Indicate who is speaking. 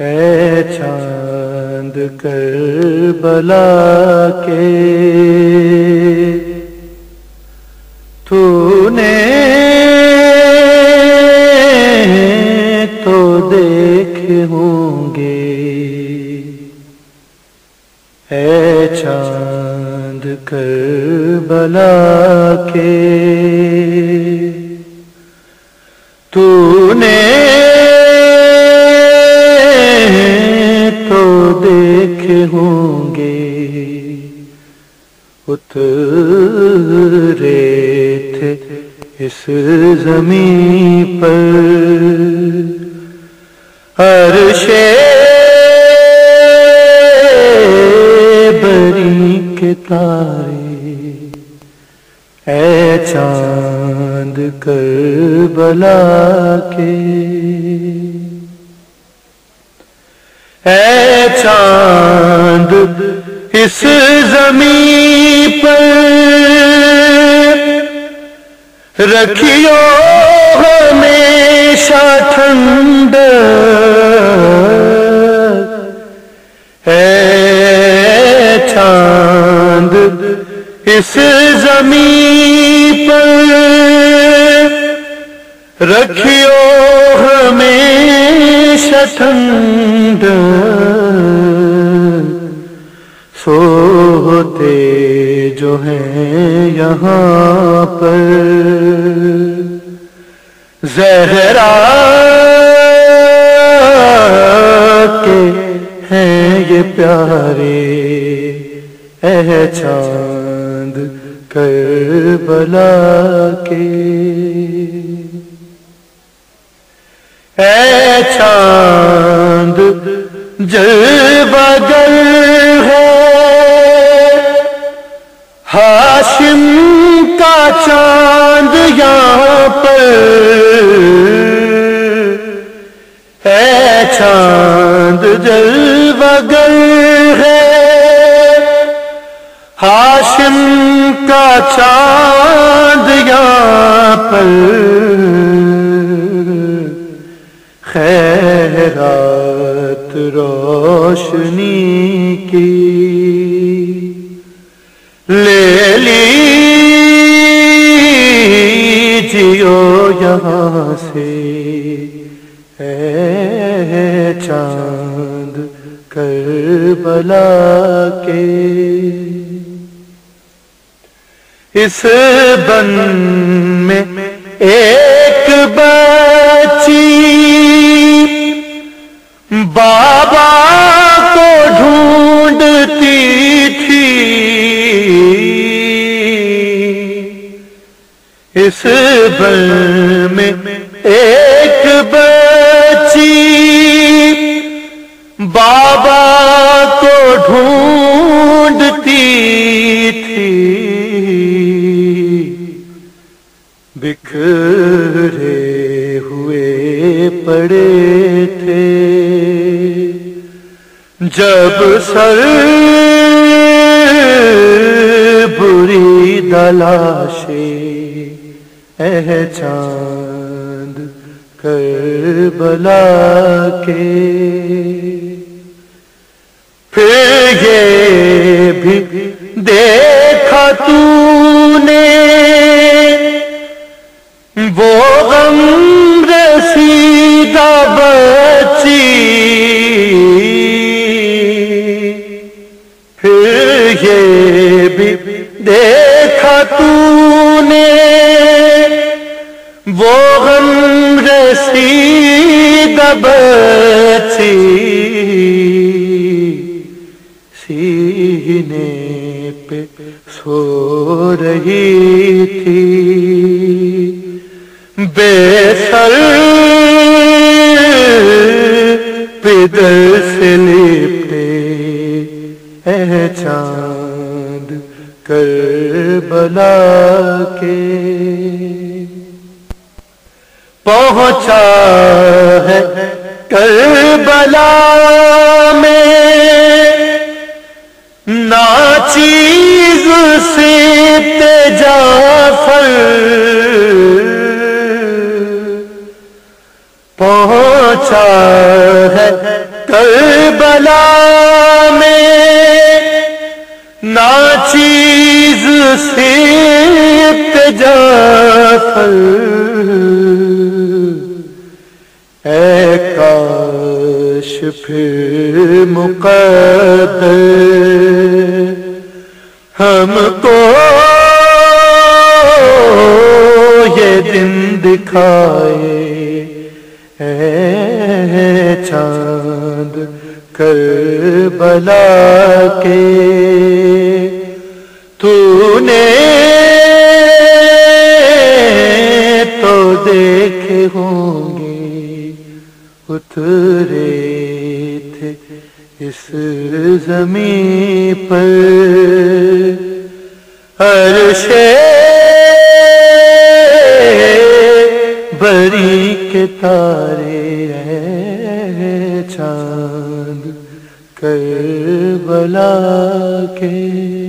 Speaker 1: اے چاند کر بلا کے۔ تو نے تو دیکھے ہوں گے۔ اے چاند کر بلا کے۔ ہوں گے اترے تھے اس زمین پر۔ ہر بری کے تارے۔ اے چاند کر بلا کے۔ اے چاند اس زمین پر رکھیو ہمیشہ ٹھنڈ۔ اے چاند اس زمین پر رکھیو ہمیشہ ٹھنڈ۔ زہرا کے ہیں یہ پیارے اے چاند کربلا کے۔ اے چاند جل ہے ہاشم کا چاند یہاں پر اے چاند جل بگل ہے۔ ہاشم کا چاند یہاں پر خیرات روشنی کی جیو یہاں سے۔ اے چاند کربلا کے۔ اس بن میں ایک بچی بابا کو ڈھونڈتی تھی۔ اس بل میں ایک بچی بابا کو ڈھونڈتی تھی۔ بکھرے ہوئے پڑے تھے۔ جب سر بری دلاشے اے چاند کربلا کے۔ پھر یہ بھی غم رسیدہ بچی سینے پہ سو رہی تھی۔ بے سر پدر سے لپٹے اے چاند کربلا کے۔ پہنچا ہے کربلا میں۔ ناچیز سے تجافر۔ پہنچا ہے کربلا میں۔ ناچیز سے جعفر مقدر ہم کو یہ دن دکھائے اے چاند کربلا کے تو نے تو دیکھے ہوں گے اترے تھے اس زمین پر عرش بری کے تارے ہیں چاند کربلا کے